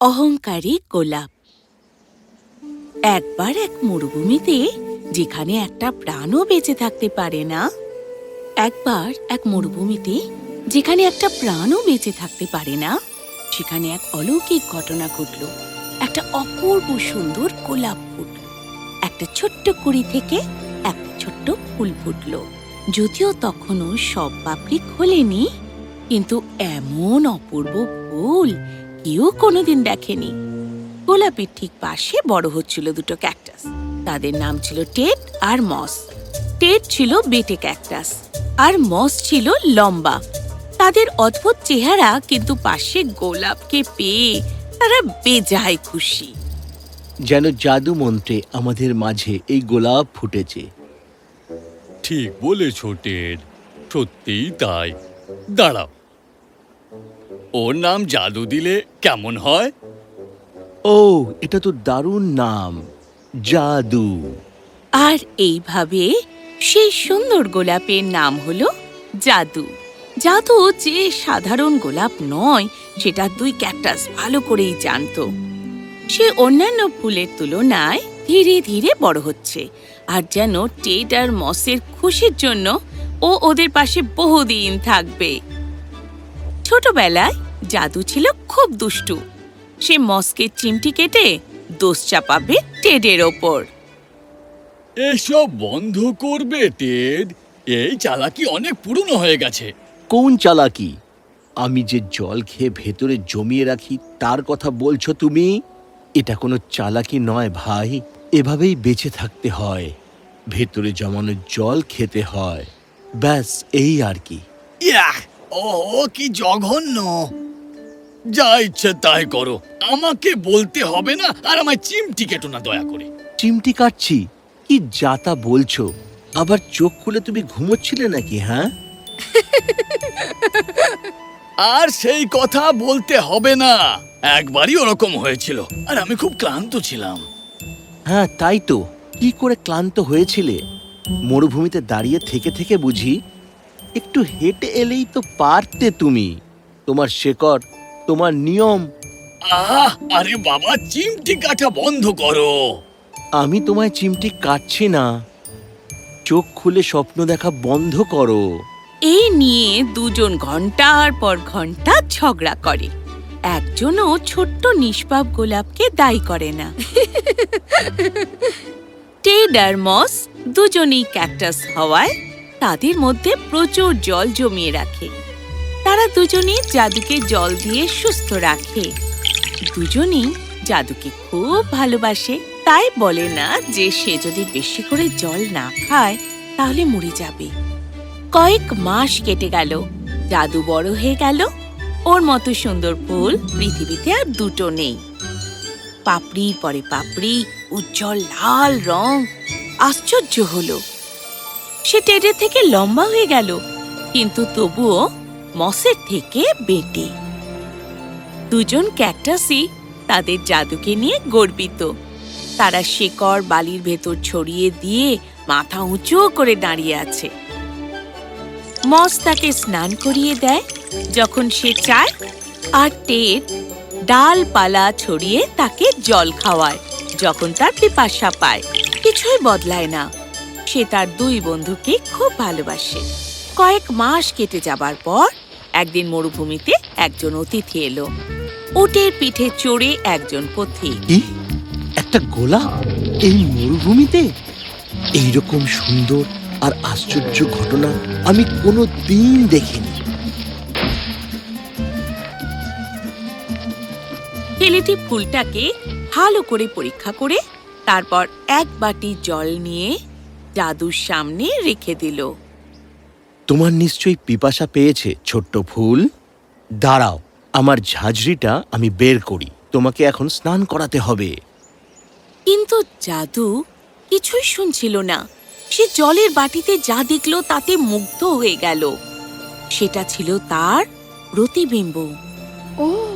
অহংকারী গোলাপ। একবার এক মরুভূমিতে যেখানে একটা প্রাণও বেঁচে থাকতে পারে না, একবার এক মরুভূমিতে যেখানে একটা প্রাণও বেঁচে থাকতে পারে না, সেখানে এক অলৌকিক ঘটনা ঘটল। একটা অপূর্ব সুন্দর গোলাপ ফুটল একটা ছোট্ট কুড়ি থেকে একটা ছোট্ট ফুল ফুটল। যদিও তখনও সব পাপড়ি খোলেনি, কিন্তু এমন অপূর্ব ফুল কেউ কোনোদিন দেখেনি। গোলাপের ঠিক পাশে বড় হচ্ছিল দুটো ক্যাকটাস। তাদের নাম ছিল টেট আর মস। টেট ছিল বেটে ক্যাকটাস আর মস ছিল লম্বা। তাদের অদ্ভুত চেহারা কিন্তু পাশে গোলাপকে পেয়ে তারা বেজায় খুশি। যেন জাদু মন্ত্রে আমাদের মাঝে এই গোলাপ ফুটেছে। ঠিক বলেছ টেড সত্যিই তাই। দাঁড়াও। ওর নাম জাদু দিলে কেমন হয়? ও এটা তো দারুণ নাম জাদু। আর এইভাবে সেই সুন্দর গোলাপের নাম হলো জাদু। জাদু যে সাধারণ গোলাপ নয় সেটা দুই ক্যাকটাস ভালো করেই জানতো। সে অন্যান্য ফুলের তুলনায় ধীরে ধীরে বড় হচ্ছে। আর যেন টেট আর মসের খুশির জন্য ও ওদের পাশে বহুদিন থাকবে। ছোটবেলায় জাদু ছিল খুব দুষ্টু। সে মসকে চিমটি কেটে দোষ চাপাবে টেডের ওপর। এসব বন্ধ করবে টেড। এই চালাকি অনেক পুরনো হয়ে গেছে। কোন চালাকি? আমি যে জল খেয়ে ভেতরে জমিয়ে রাখি তার কথা বলছো তুমি? এটা কোনো চালাকি নয় ভাই এভাবেই বেঁচে থাকতে হয়। ভেতরে জমানো জল খেতে হয় ব্যাস এই আর কি। ও কি জঘন্য। যা ইচ্ছে তাই করো। আমাকে বলতে হবে না আর আমায় চিমটি কেটো না দয়া করে। চিমটি কাটছি? কি যা তা বলছো? আবার চোখ খুলে তুমি ঘুমোচ্ছিলে নাকি হ্যাঁ? আর সেই কথা বলতে হবে না। একবারই ওরকম হয়েছিল আর আমি খুব ক্লান্ত ছিলাম। হ্যাঁ তাই তো। কি করে ক্লান্ত হয়েছিলে? মরুভূমিতে দাঁড়িয়ে থেকে থেকে বুঝি একটু হেঁটে এলেই তো পারতে তুমি। তোমার শেকড় তোমার নিয়ম। আহ আরে বাবা চিমটি কাটা বন্ধ করো। আমি তোমায় চিমটি কাটছি না। চোখ খুলে স্বপ্ন দেখা বন্ধ করো। এই নিয়ে দুজন ঘণ্টার পর ঘণ্টা ঝগড়া করে। একজনও ছোট্ট নিষ্পাপ গোলাপকে দায়ী করে না। টেড আর মস দুজনেই ক্যাকটাস হওয়ায় তাদের মধ্যে প্রচুর জল জমিয়ে রাখে। তারা দুজনেই জাদুকে জল দিয়ে সুস্থ রাখে। দুজনেই জাদুকে খুব ভালোবাসে। তাই বলে না যে সে যদি বেশি করে জল না খায়, তাহলে মরে যাবে। কয়েক মাস কেটে গেল, জাদু বড় হয়ে গেল। ওর মতো সুন্দর ফুল পৃথিবীতে আর দুটো নেই। পাপড়ির পরে পাপড়ি উজ্জ্বল লাল রং। আশ্চর্য হলো। সে টেডের থেকে লম্বা হয়ে গেল, কিন্তু তবুও মসের থেকে বেটে। দুজন ক্যাকটাসই তাদের জাদুকে নিয়ে গর্বিত। তারা শেকড় বালির ভেতর ছড়িয়ে দিয়ে মাথা উঁচু করে দাঁড়িয়ে আছে। মস তাকে স্নান করিয়ে দেয়, যখন সে চায়, আর টেড ডালপালা ছড়িয়ে তাকে জল খাওয়ায়। যখন তার পিপাসা পায় কিছুই বদলায় না। সে তার দুই বন্ধুকে খুব ভালোবাসে। কয়েক মাস কেটে যাবার পর একদিন মরুভূমিতে একজন অতিথি এলো। উটের পিঠে চড়ে একজন পথিক। একটা গোলাপ? এই মরুভূমিতে? এইরকম সুন্দর আর আশ্চর্য ঘটনা আমি কোনো দিন দেখিনি। ছেলেটি ফুলটাকে ভালো করে পরীক্ষা করে তারপর এক বাটি জল নিয়ে জাদুর সামনে রেখে দিল। তোমার নিশ্চয়ই পিপাসা পেয়েছে ছোট্ট ফুল। দাঁড়াও আমার ঝাঁঝরিটা আমি বের করি। তোমাকে এখন স্নান করাতে হবে। কিন্তু জাদু কিছুই শুনছিল না। সে জলের বাটিতে যা দেখল তাতে মুগ্ধ হয়ে গেল। সেটা ছিল তার প্রতিবিম্ব। ও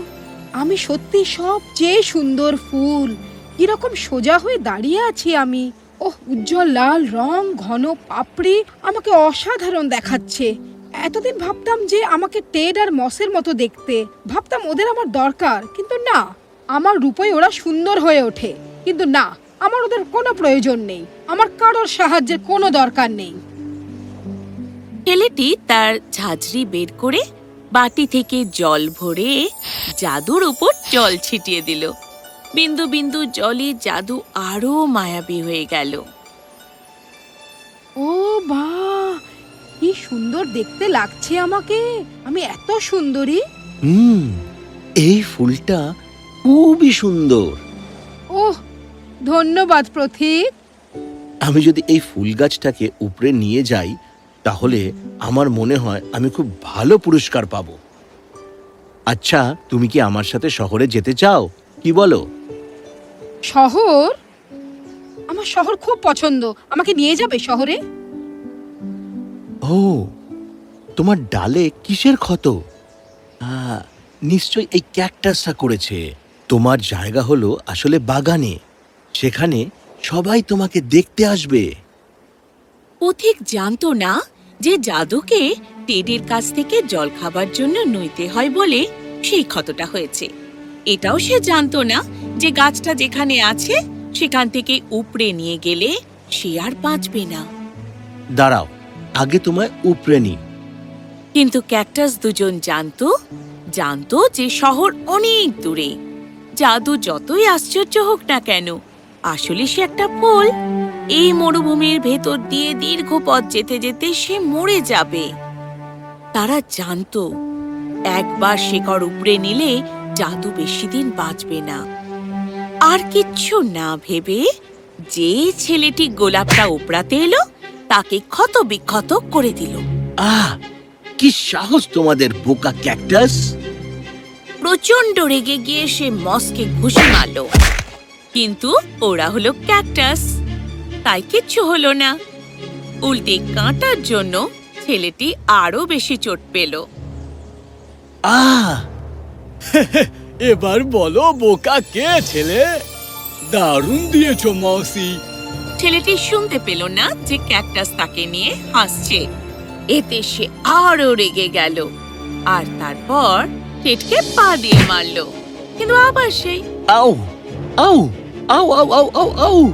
আমি সত্যি সবচেয়ে সুন্দর ফুল। কীরকম সোজা হয়ে দাঁড়িয়ে আছি আমি। ওহ, উজ্জ্বল লাল রং, ঘন পাপড়ি, আমাকে অসাধারণ দেখাচ্ছে। এতদিন ভাবতাম যে আমাকে টেড আর মসের মতো দেখতে। ভাবতাম ওদের আমার দরকার, কিন্তু না। আমার রূপে ওরা সুন্দর হয়ে ওঠে। কিন্তু না, আমার ওদের কোনো প্রয়োজন নেই। আমার কারোর সাহায্যের কোনো দরকার নেই। ছেলেটি তার ঝাঁঝরি বের করে বাটি থেকে জল ভরে জাদুর উপর জল ছিটিয়ে দিল। বিন্দু বিন্দু জলে জাদু আরও মায়াবী হয়ে গেল। ও বা কি সুন্দর দেখতে লাগছে আমাকে। আমি এত সুন্দরী। হুম এই ফুলটা খুবই সুন্দর। ওহ ধন্যবাদ প্রথিক আমি যদি এই ফুল গাছটাকে উপরে নিয়ে যাই তাহলে আমার মনে হয় আমি খুব ভালো পুরস্কার পাব। আচ্ছা তুমি কি আমার সাথে শহরে যেতে চাও? কি বলো? শহর? আমার শহর খুব পছন্দ। আমাকে নিয়ে যাবে শহরে? ও তোমার ডালে কিসের ক্ষত? আহ, নিশ্চয় এই ক্যাকটাসটা করেছে। তোমার জায়গা হলো আসলে বাগানে। সেখানে সবাই তোমাকে দেখতে আসবে। পথিক জানতো না? যে জাদুকে টেডের কাছ থেকে জল খাবার জন্য নইতে হয় বলে সেই ক্ষতটা হয়েছে। এটাও সে জানতো না যে গাছটা যেখানে আছে সেখান থেকে উপড়ে নিয়ে গেলে সে আর বাঁচবে না। দাঁড়াও আগে তোমায় উপরে নি কিন্তু ক্যাকটাস দুজন জানতো জানতো যে শহর অনেক দূরে। জাদু যতই আশ্চর্য হোক না কেন আসলে সে একটা ফুল। এই মরুভূমির ভেতর দিয়ে দীর্ঘ পথ যেতে যেতে সে মরে যাবে। তারা জানতো একবার শেকড় উপড়ে নিলে জাদু বেশি দিন বাঁচবে না। আর কিচ্ছু না ভেবে যে ছেলেটি গোলাপটা উপড়াতে এলো তাকে ক্ষত বিক্ষত করে দিল। আহ কি সাহস তোমাদের বোকা ক্যাকটাস! প্রচণ্ড রেগে গিয়ে সে মসকে ঘুষি মারল। কিন্তু ওরা হলো ক্যাকটাস। তাই কিচ্ছু হলো না। উল্টে কাঁটার জন্য ছেলেটি আরও বেশি চোট পেল। আহ! এবার বলো বোকা কে ছেলে? দারুণ দিয়েছ মাউসি ছেলেটি শুনতে পেল না যে ক্যাকটাস তাকে নিয়ে হাসছে। এতে সে আরও রেগে গেল। আর তারপর টেটকে পা দিয়ে মারলো। কিন্তু আবার সেই আউ! আউ! আউ আউ আউ আউ আউ!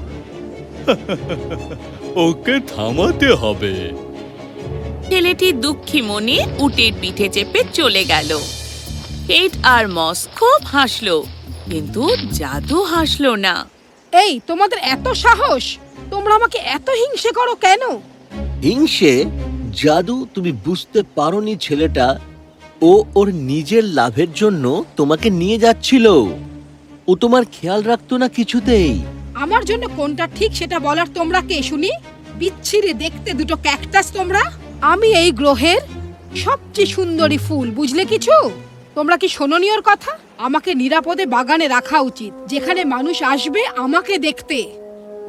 ওকে থামাতে হবে। ছেলেটি দুঃখী মনে উটের পিঠে চেপে চলে গেল। কেট আর মস খুব হাসলো কিন্তু জাদু হাসলো না। এই তোমাদের এত সাহস? তোমরা আমাকে এত হিংসে করো কেন? হিংসে? জাদু তুমি বুঝতে পারোনি ছেলেটা। ও ওর নিজের লাভের জন্য তোমাকে নিয়ে যাচ্ছিল। ও তোমার খেয়াল রাখতো না কিছুতেই। আমার জন্য কোনটা ঠিক সেটা বলার তোমরা কে শুনি? বিচ্ছিরি দেখতে দুটো ক্যাকটাস তোমরা। আমি এই গ্রহের সবচেয়ে সুন্দরী ফুল বুঝলে কিছু? তোমরা কি ওর কথা? আমাকে নিরাপদে বাগানে রাখা উচিত যেখানে মানুষ আসবে আমাকে দেখতে।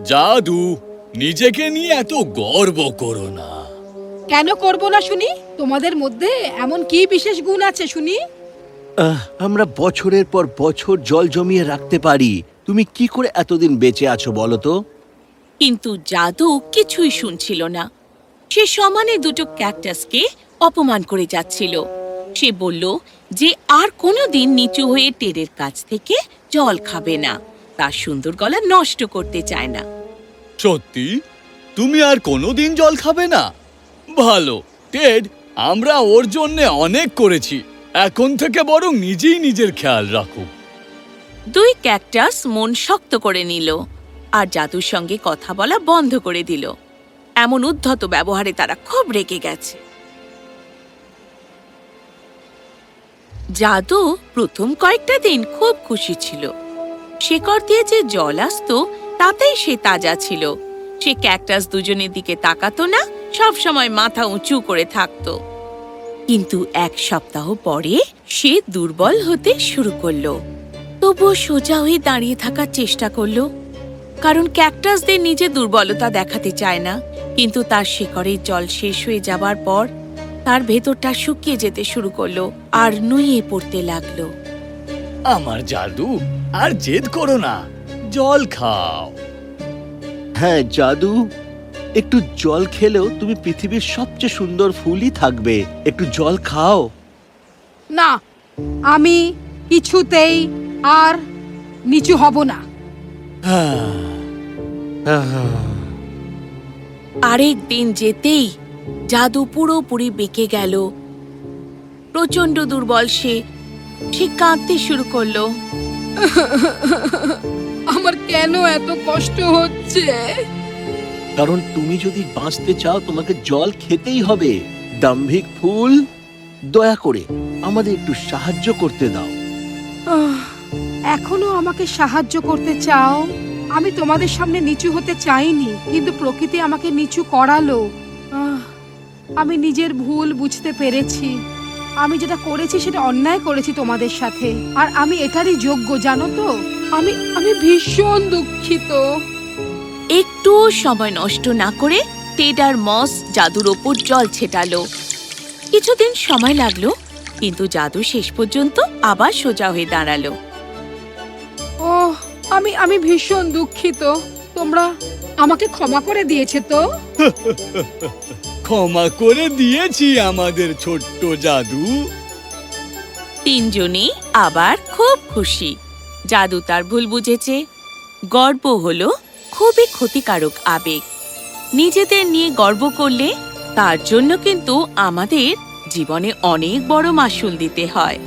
জাদু নিজেকে নিয়ে এত গর্ব করো না। কেন করব না শুনি? তোমাদের মধ্যে এমন কি বিশেষ গুণ আছে শুনি? আহ, আমরা বছরের পর বছর জল জমিয়ে রাখতে পারি। তুমি কি করে এতদিন বেঁচে আছো বলো তো? কিন্তু জাদু কিছুই শুনছিল না। সে সমানে দুটো ক্যাকটাসকে অপমান করে যাচ্ছিল। সে বলল যে আর কোনোদিন নিচু হয়ে টেরের কাছ থেকে জল খাবে না। তার সুন্দর গলা নষ্ট করতে চায় না। সত্যি? তুমি আর কোনোদিন জল খাবে না? ভালো টেড আমরা ওর জন্য অনেক করেছি। এখন থেকে বরং নিজেই নিজের খেয়াল রাখো। দুই ক্যাকটাস মন শক্ত করে নিল আর জাদুর সঙ্গে কথা বলা বন্ধ করে দিল। এমন উদ্ধত ব্যবহারে তারা খুব রেগে গেছে। জাদু প্রথম কয়েকটা দিন খুব খুশি ছিল। শেকড় দিয়ে যে জল আসতো, তাতেই সে তাজা ছিল। সে ক্যাকটাস দুজনের দিকে তাকাতো না সব সময় মাথা উঁচু করে থাকতো। কিন্তু এক সপ্তাহ পরে সে দুর্বল হতে শুরু করল। তবুও সোজা হয়ে দাঁড়িয়ে থাকার চেষ্টা করল কারণ ক্যাকটাসদের নিজে দুর্বলতা দেখাতে চায় না কিন্তু তার শিকড়ের জল শেষ হয়ে যাবার পর তার ভেতরটা শুকিয়ে যেতে শুরু করল আর নুয়ে পড়তে লাগল। আমার জাদু আর জেদ করো না জল খাও। হ্যাঁ জাদু একটু জল খেলেও তুমি পৃথিবীর সবচেয়ে সুন্দর ফুলই থাকবে একটু জল খাও। না আমি কিছুতেই আর নিচু হব না। আরেক দিন যেতেই জাদু পুরোপুরি বেঁকে গেল। প্রচণ্ড দুর্বল সে সে কাঁদতে শুরু করল। আমার কেন এত কষ্ট হচ্ছে? কারণ তুমি যদি বাঁচতে চাও তোমাকে জল খেতেই হবে। দাম্ভিক ফুল দয়া করে আমাদের একটু সাহায্য করতে দাও। আহ, এখনও আমাকে সাহায্য করতে চাও? আমি তোমাদের সামনে নিচু হতে চাইনি, কিন্তু প্রকৃতি আমাকে নিচু করালো। আমি নিজের ভুল বুঝতে পেরেছি। আমি যেটা করেছি সেটা অন্যায় করেছি তোমাদের সাথে, আর আমি এটারই যোগ্য, জানো তো? আমি আমি ভীষণ দুঃখিত। একটু সময় নষ্ট না করে টেড আর মস জাদুর ওপর জল ছেটালো। কিছুদিন সময় লাগল, কিন্তু জাদু শেষ পর্যন্ত আবার সোজা হয়ে দাঁড়াল। ও আমি আমি ভীষণ দুঃখিত। তোমরা আমাকে ক্ষমা করে দিয়েছে তো? ক্ষমা করে দিয়েছি আমাদের ছোট্ট জাদু। তিনজনেই আবার খুব খুশি। জাদু তার ভুল বুঝেছে। গর্ব হলো খুবই ক্ষতিকারক আবেগ। নিজেদের নিয়ে গর্ব করলে তার জন্য কিন্তু আমাদের জীবনে অনেক বড় মাসুল দিতে হয়।